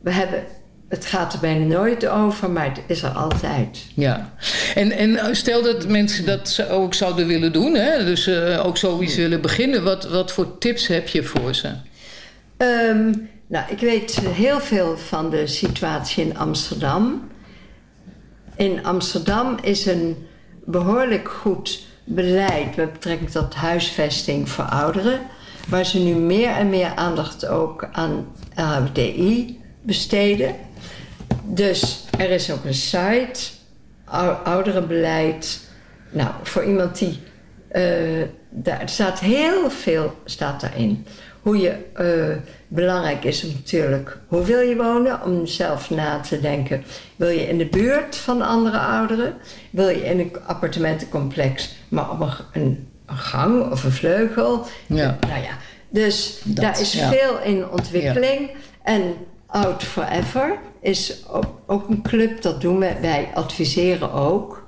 We hebben het gaat er bijna nooit over, maar het is er altijd. Ja, en, en eh, stel dat mensen dat ook zouden willen doen, hè? dus eh, ook zoiets willen beginnen. Wat, wat voor tips heb je voor ze? Ehm, nou, ik weet heel veel van de situatie in Amsterdam. In Amsterdam is een behoorlijk goed beleid met betrekking tot huisvesting voor ouderen. Waar ze nu meer en meer aandacht ook aan LHBTI besteden. Dus er is ook een site, ou- ouderenbeleid. Nou, voor iemand die... eh, daar staat heel veel staat daarin. Hoe je... eh, belangrijk is natuurlijk, hoe wil je wonen? Om zelf na te denken. Wil je in de buurt van andere ouderen? Wil je in een appartementencomplex, maar op een, een, gang of een vleugel? Ja. Nou ja, dus Dat, daar is ja. veel in ontwikkeling. En Out Forever is ook, een club, dat doen we. Wij adviseren ook.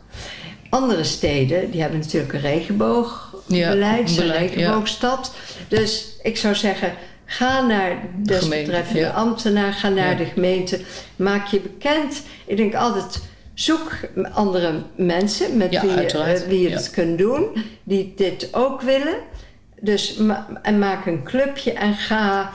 Andere steden, die hebben natuurlijk een regenboogbeleid, Ja, beleid, ja. regenboogstad. Dus ik zou zeggen, ga naar de desbetreffende ja. ambtenaar, ga naar de gemeente, maak je bekend. Ik denk altijd, zoek andere mensen met wie, eh, wie je het kunt doen, die dit ook willen. Dus ma- en maak een clubje en ga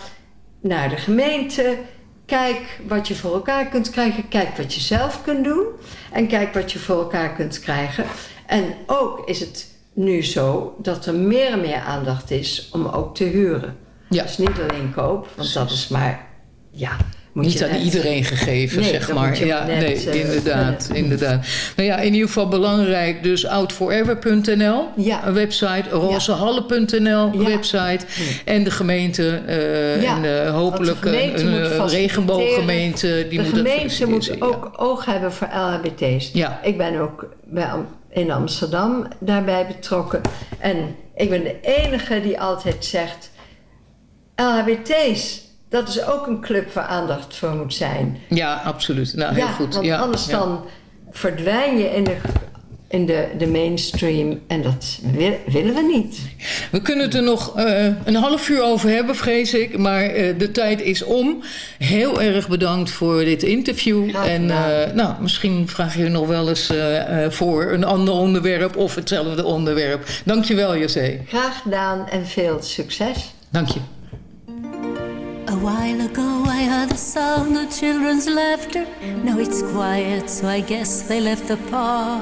naar de gemeente. Kijk wat je voor elkaar kunt krijgen. Kijk wat je zelf kunt doen. En kijk wat je voor elkaar kunt krijgen. En ook is het nu zo dat er meer en meer aandacht is om ook te huren. Ja. Dus niet alleen koop, want dat is maar... Ja, moet Niet je aan iedereen gegeven, Nee, zeg maar. Ja, net, nee, eh, inderdaad, inderdaad. Nou ja, in ieder geval belangrijk, dus outforever.nl, Ja. een website, rozehallen.nl, website, en de gemeente, Ja, en eh, hopelijk de gemeente een, een regenbooggemeente. Die de moet gemeente moet ook oog hebben voor LHBT's. Ja. Ik ben ook bij in Amsterdam daarbij betrokken. En ik ben de enige die altijd zegt... LHBT's, dat is ook een club waar aandacht voor moet zijn. Ja, absoluut. Nou, heel ja, goed. want ja, anders ja. dan verdwijn je in de, in de, de mainstream. En dat wil- willen we niet. We kunnen het er nog eh, een half uur over hebben, vrees ik. Maar eh, de tijd is om. Heel erg bedankt voor dit interview. En eh, nou, misschien vraag je nog wel eens eh, eh, voor een ander onderwerp of hetzelfde onderwerp. Dankjewel, José. Graag gedaan en veel succes. Dank je. A while ago, I heard the sound of children's laughter. Now it's quiet, so I guess they left the park.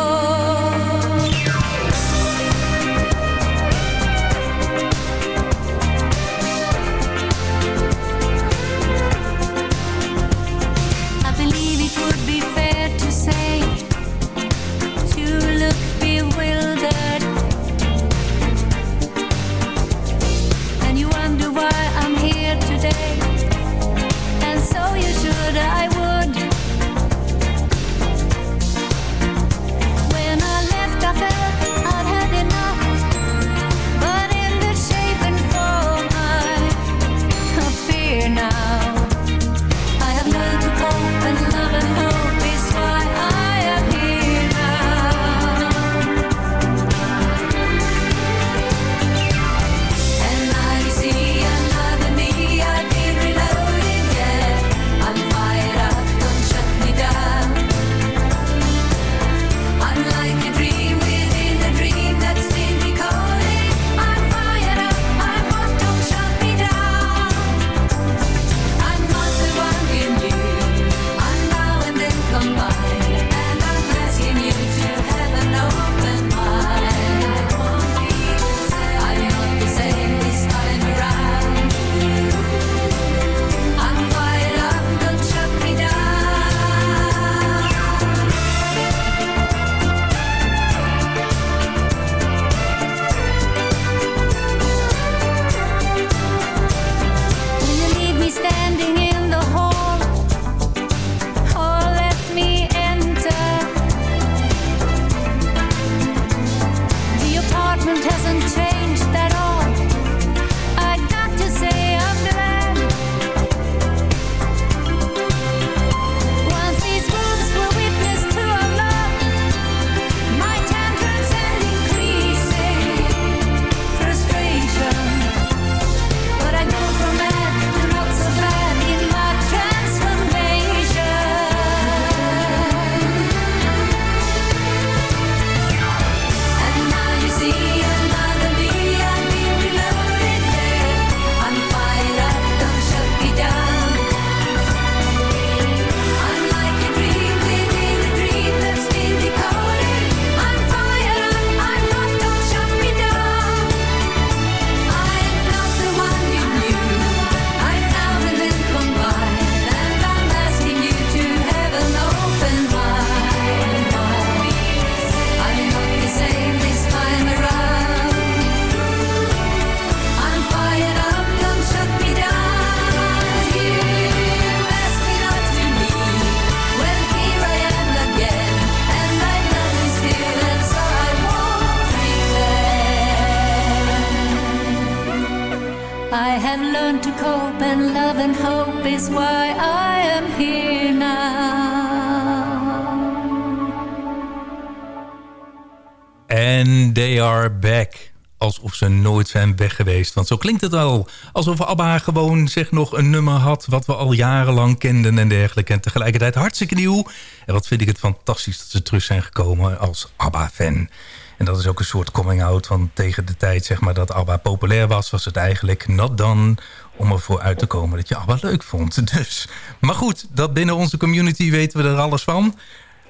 Back. Alsof ze nooit zijn weg geweest. Want zo klinkt het al. Alsof ABBA gewoon zeg nog een nummer had... wat we al jarenlang kenden en dergelijke. En tegelijkertijd hartstikke nieuw. En wat vind ik het fantastisch dat ze terug zijn gekomen als ABBA-fan. En dat is ook een soort coming-out van tegen de tijd zeg maar, dat ABBA populair was... was het eigenlijk not done om ervoor uit te komen dat je ABBA leuk vond. *laughs* Dus, maar goed, dat binnen onze community weten we er alles van.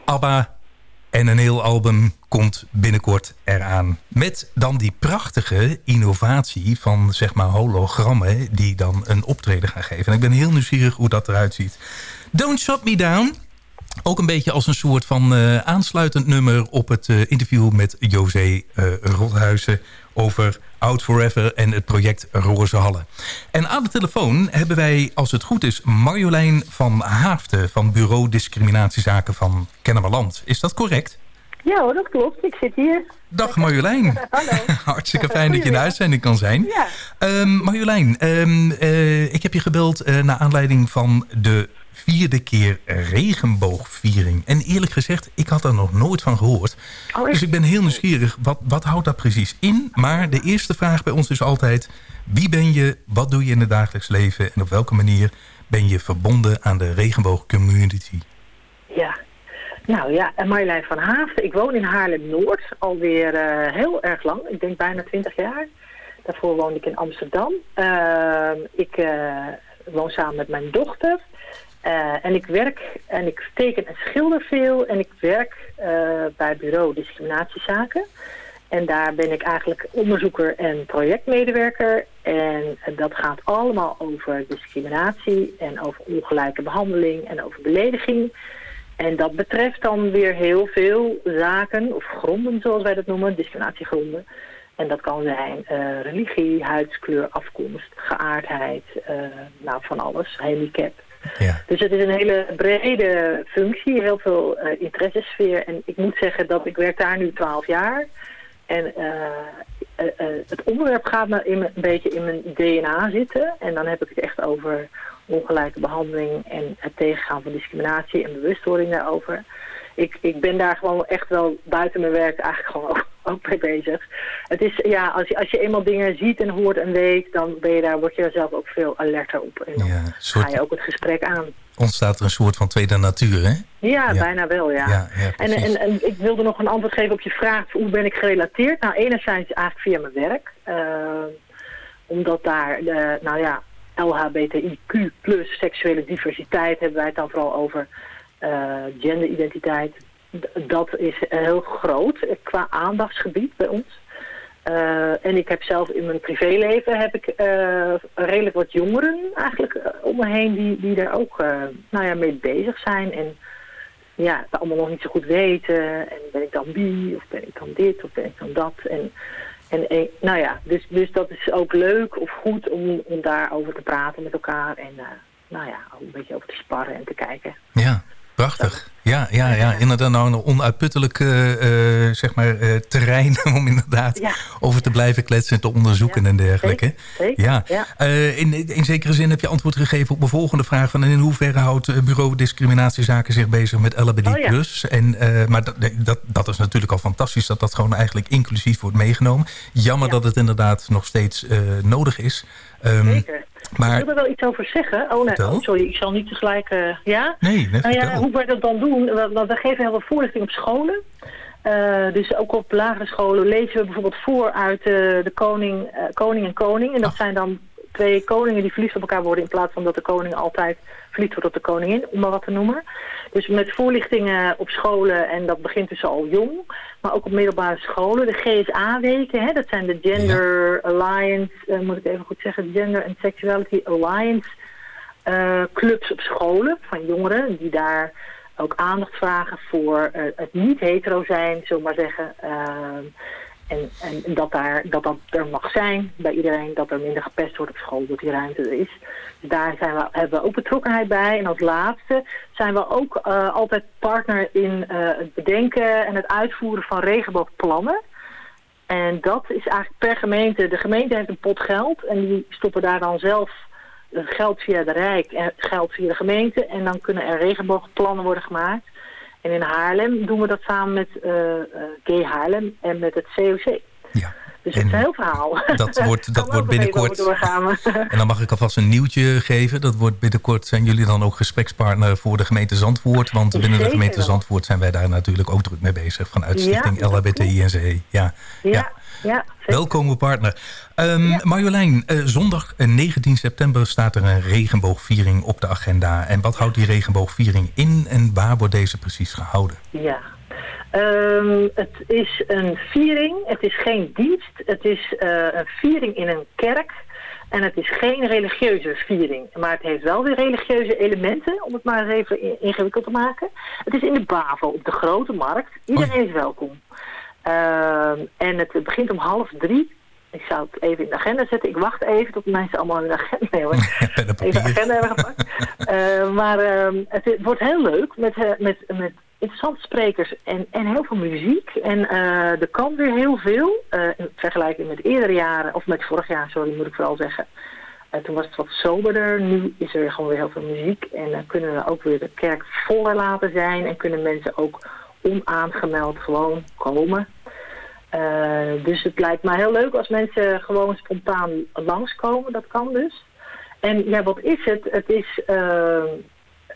ABBA en een heel album komt binnenkort eraan. Met dan die prachtige innovatie van zeg maar hologrammen... die dan een optreden gaan geven. En ik ben heel nieuwsgierig hoe dat eruit ziet. Don't Shut Me Down. Ook een beetje als een soort van eh, aansluitend nummer... op het eh, interview met José eh Rothuizen over Out Forever en het project Roze Hallen. En aan de telefoon hebben wij, als het goed is... Marjolein van Haafden van Bureau Discriminatiezaken van Kennemerland. Is dat correct? Ja hoor, dat klopt. Ik zit hier. Dag Marjolein. *laughs* Hallo. *laughs* Hartstikke fijn dat je in de uitzending kan zijn. Ja. Ehm, Marjolein, ehm, eh, ik heb je gebeld naar aanleiding van de vierde keer regenboogviering. En eerlijk gezegd, ik had er nog nooit van gehoord. Oh, dus ik ben heel nieuwsgierig, wat, wat houdt dat precies in? Maar de eerste vraag bij ons is altijd... wie ben je, wat doe je in het dagelijks leven... en op welke manier ben je verbonden aan de regenboogcommunity? Ja. Nou ja, en Marjolein van Haafden. Ik woon in Haarlem-Noord alweer eh, heel erg lang. Ik denk bijna 20 jaar. Daarvoor woonde ik in Amsterdam. Ehm, ik eh, woon samen met mijn dochter. Eh, en ik werk en ik teken en schilder veel. En ik werk eh, bij bureau discriminatiezaken. En daar ben ik eigenlijk onderzoeker en projectmedewerker. En dat gaat allemaal over discriminatie en over ongelijke behandeling en over belediging. En dat betreft dan weer heel veel zaken, of gronden zoals wij dat noemen, discriminatiegronden. En dat kan zijn eh, religie, huidskleur, afkomst, geaardheid, nou van alles, handicap. Dus het is een hele brede functie, heel veel eh interessesfeer. En ik moet zeggen dat ik werk daar nu 12 jaar. En eh, eh, het onderwerp gaat me in, een beetje in mijn DNA zitten. En dan heb ik het echt over ongelijke behandeling en het tegengaan van discriminatie en bewustwording daarover. Ik, ik ben daar gewoon echt wel buiten mijn werk eigenlijk gewoon ook, ook mee bezig. Het is, ja, als je, als je eenmaal dingen ziet en hoort en weet, dan ben je daar, word je er zelf ook veel alerter op. En dan Ja, soort- ga je ook het gesprek aan. Ontstaat er een soort van tweede natuur, hè? Ja, Ja. bijna wel, ja. Ja, ja, en, en, en ik wilde nog een antwoord geven op je vraag, hoe ben ik gerelateerd? Nou, enerzijds eigenlijk via mijn werk. eh, omdat daar, de, nou ja, LHBTIQ plus seksuele diversiteit hebben wij het dan vooral over genderidentiteit. D- dat is heel groot eh, qua aandachtsgebied bij ons. Eh, en ik heb zelf in mijn privéleven heb ik eh, redelijk wat jongeren eigenlijk eh, om me heen die, die daar ook eh, nou ja, mee bezig zijn. En ja, allemaal nog niet zo goed weten. En ben ik dan wie, of ben ik dan dit, of ben ik dan dat. En, en eh, nou ja, dus, dus dat is ook leuk of goed om, om daarover te praten met elkaar. En eh, nou ja, een beetje over te sparren en te kijken. Ja, prachtig. Ja, ja, ja. inderdaad nou een onuitputtelijk eh, eh, zeg maar, eh, terrein *laughs* om inderdaad over te blijven kletsen en te onderzoeken en dergelijke. Zeker, Ja. ja. In, in zekere zin heb je antwoord gegeven op mijn volgende vraag van in hoeverre houdt bureau discriminatiezaken zich bezig met LHBT+. Oh, ja. en, maar dat, dat, dat is natuurlijk al fantastisch dat dat gewoon eigenlijk inclusief wordt meegenomen. Jammer dat het inderdaad nog steeds nodig is. Ehm, Zeker. Maar Ik wil er wel iets over zeggen. Oh nee, oh, sorry, ik zal niet tegelijk... eh, ja? Nee, net nou ja, hoe wij dat dan doen? We, we- geven heel veel voorlichting op scholen. Eh, dus ook op lagere scholen lezen we bijvoorbeeld voor uit eh, de koning, koning en koning. En dat zijn dan twee koningen die verliefd op elkaar worden... in plaats van dat de koning altijd verliefd wordt op de koningin, om maar wat te noemen. Dus met voorlichtingen op scholen, en dat begint dus al jong... maar ook op middelbare scholen. De GSA-weken, hè, dat zijn de Gender Alliance... eh, moet ik even goed zeggen, Gender and Sexuality Alliance... eh, clubs op scholen van jongeren die daar ook aandacht vragen voor eh, het niet hetero zijn, zullen we maar zeggen. En, en dat, daar, dat dat er mag zijn bij iedereen, dat er minder gepest wordt op school, dat die ruimte er is. Daar zijn we, hebben we ook betrokkenheid bij. En als laatste zijn we ook eh, altijd partner in eh, het bedenken en het uitvoeren van regenboogplannen. En dat is eigenlijk per gemeente. De gemeente heeft een pot geld en die stoppen daar dan zelf eh, geld via de Rijk en geld via de gemeente. En dan kunnen er regenboogplannen worden gemaakt. En in Haarlem doen we dat samen met eh, Gay Haarlem en met het COC. Ja. Dus het is een heel verhaal. Dat *laughs* wordt, dat wordt binnenkort... En dan mag ik alvast een nieuwtje geven. Dat wordt binnenkort zijn jullie dan ook gesprekspartner voor de gemeente Zandvoort. Want binnen de gemeente wel. Zandvoort zijn wij daar natuurlijk ook druk mee bezig. Vanuit Ja, Stichting dat LHBTI. Ja. ja, ja. zeker. Welkome partner. Ehm, Marjolein, eh, zondag eh, 19 september staat er een regenboogviering op de agenda. En wat houdt die regenboogviering in en waar wordt deze precies gehouden? Ja. Ehm, het is een viering, het is geen dienst, het is eh, een viering in een kerk. En het is geen religieuze viering, maar het heeft wel weer religieuze elementen, om het maar eens even ingewikkeld te maken. Het is in de Bavo, op de Grote Markt. Iedereen is welkom. Ehm, en het begint om half drie. Ik zou het even in de agenda zetten. Ik wacht even tot mensen allemaal in de agenda hoor. *laughs* even de agenda hebben gepakt. Eh, maar ehm, het, het wordt heel leuk met, eh, met, met interessante sprekers en, en heel veel muziek. En eh, er kan weer heel veel, eh, in vergelijking met eerdere jaren, of met vorig jaar, sorry moet ik vooral zeggen. Eh, toen was het wat soberder, nu is er gewoon weer heel veel muziek. En dan kunnen we ook weer de kerk voller laten zijn en kunnen mensen ook onaangemeld gewoon komen. Dus het lijkt mij heel leuk als mensen gewoon spontaan langskomen. Dat kan dus. En ja, wat is het? Het is,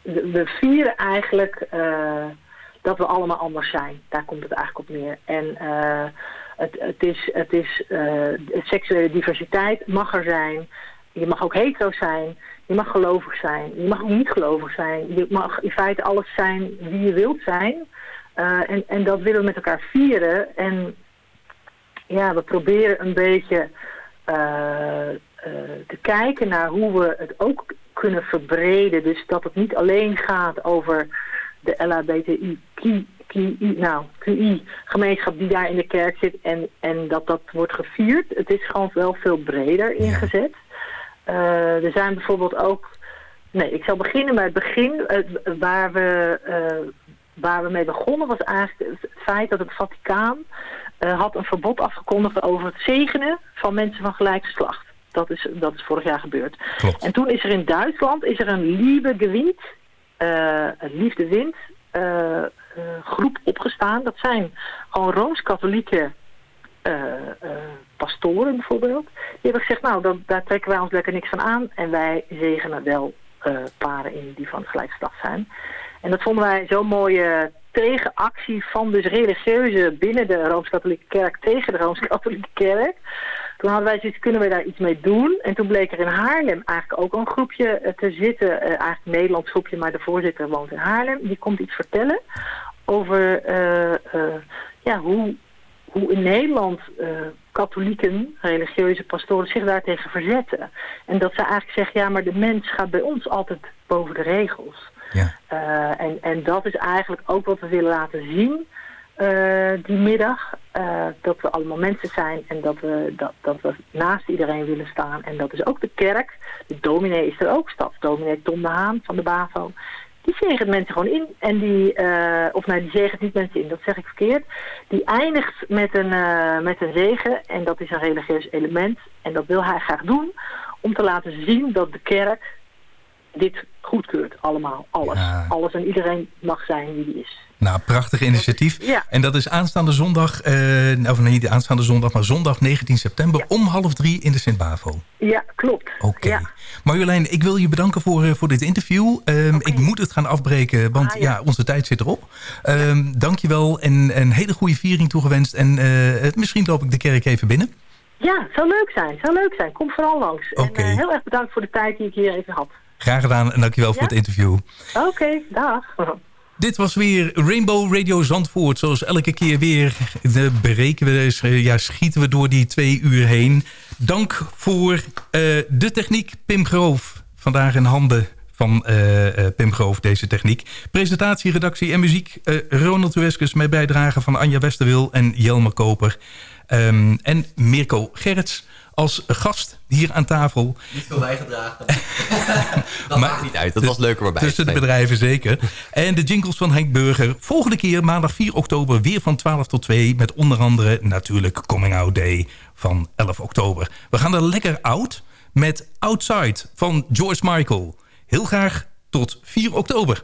we vieren eigenlijk dat we allemaal anders zijn. Daar komt het eigenlijk op neer. En eh, het, het is, het is eh, seksuele diversiteit mag er zijn. Je mag ook hetero zijn. Je mag gelovig zijn. Je mag ook niet gelovig zijn. Je mag in feite alles zijn wie je wilt zijn. Eh, en, en dat willen we met elkaar vieren. En ja, we proberen een beetje te kijken naar hoe we het ook kunnen verbreden. Dus dat het niet alleen gaat over de LHBTI, QI, nou, QI-gemeenschap die daar in de kerk zit en, en dat dat wordt gevierd. Het is gewoon wel veel breder ingezet. Eh, er zijn bijvoorbeeld ook... Nee, ik zal beginnen bij het begin. waar, we, eh, waar we mee begonnen was eigenlijk het feit dat het Vaticaan eh, had een verbod afgekondigd over het zegenen van mensen van gelijk geslacht. Dat is, dat is vorig jaar gebeurd. En toen is er in Duitsland is er een Liebe gewint, een liefde wint, eh, eh, groep opgestaan. Dat zijn gewoon Rooms-Katholieke eh, eh, pastoren bijvoorbeeld. Die hebben gezegd, nou, dat, daar trekken wij ons lekker niks van aan. En wij zegenen wel eh, paren in die van geslacht zijn. En dat vonden wij zo'n mooie tegenactie van dus religieuze binnen de Rooms-Katholieke Kerk tegen de Rooms-Katholieke Kerk. Toen hadden wij zoiets, kunnen we daar iets mee doen? En toen bleek er in Haarlem eigenlijk ook een groepje eh, te zitten. eh, eigenlijk een Nederlands groepje, maar de voorzitter woont in Haarlem. Die komt iets vertellen over eh, ja, hoe, hoe in Nederland katholieken, religieuze pastoren zich daartegen verzetten. En dat ze eigenlijk zeggen, ja, maar de mens gaat bij ons altijd boven de regels. Eh, en, en dat is eigenlijk ook wat we willen laten zien eh, die middag. Eh, dat we allemaal mensen zijn en dat we, dat, dat we naast iedereen willen staan. En dat is ook de kerk. De dominee is er ook, stadsdominee Tom de Haan van de BAVO. Die zegent mensen gewoon in. En die, of nee, die zegent niet mensen in, dat zeg ik verkeerd. Die eindigt met een, met een zegen en dat is een religieus element. En dat wil hij graag doen om te laten zien dat de kerk dit goedkeurt. Allemaal, alles. Alles en iedereen mag zijn wie die is. Nou, prachtig initiatief. Ja. En dat is aanstaande zondag, eh, of niet aanstaande zondag, maar zondag 19 september om half drie in de Sint-Bavo. Ja, klopt. Oké. Ja. Marjolein, ik wil je bedanken voor, eh, voor dit interview. Ehm, Ik moet het gaan afbreken, want Ah, ja. onze tijd zit erop. Um, Dank je wel en een hele goede viering toegewenst. En eh, misschien loop ik de kerk even binnen. Ja, zou leuk zijn. Zou leuk zijn. Kom vooral langs. Oké. En eh, heel erg bedankt voor de tijd die ik hier even had. Graag gedaan en dankjewel voor het interview. Oké, dag. Dit was weer Rainbow Radio Zandvoort. Zoals elke keer weer de breken we, eh, ja, schieten we door die twee uur heen. Dank voor eh, de techniek Pim Groof. Vandaag in handen van eh, Pim Groof, deze techniek. Presentatie, redactie en muziek. Ronald Hueskus met bijdrage van Anja Westerwil en Jelmer Koper. Ehm, en Mirko Gerrits als gast hier aan tafel. Niet veel bijgedragen. *laughs* dat maakt niet uit. Dat was leuker erbij. Tussen de bedrijven zeker. En de jingles van Henk Burger. Volgende keer maandag 4 oktober weer van 12 tot 2. Met onder andere natuurlijk Coming Out Day van 11 oktober. We gaan er lekker oud met Outside van George Michael. Heel graag tot 4 oktober.